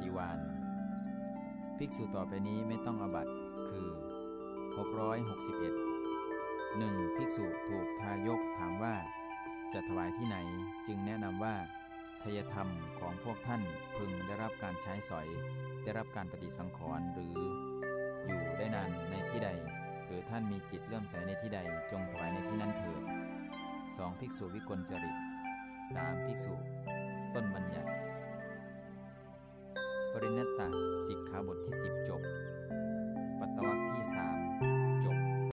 ฏิวานภิกษุต่อไปนี้ไม่ต้องอบัตคือ 661 1. ภิกษุถูกทายกถามว่า จะถวายที่ไหนจึงแนะนำว่าทายธรรมของพวกท่านพึงได้รับการใช้สอย ได้รับการปฏิสังขรณ์หรือ อยู่ได้นานในที่ใด หรือท่านมีจิตเลื่อมใสในที่ใดจงถวายในที่นั้นเถิด 2. ภิกษุวิกลจริต 3. ภิกษุ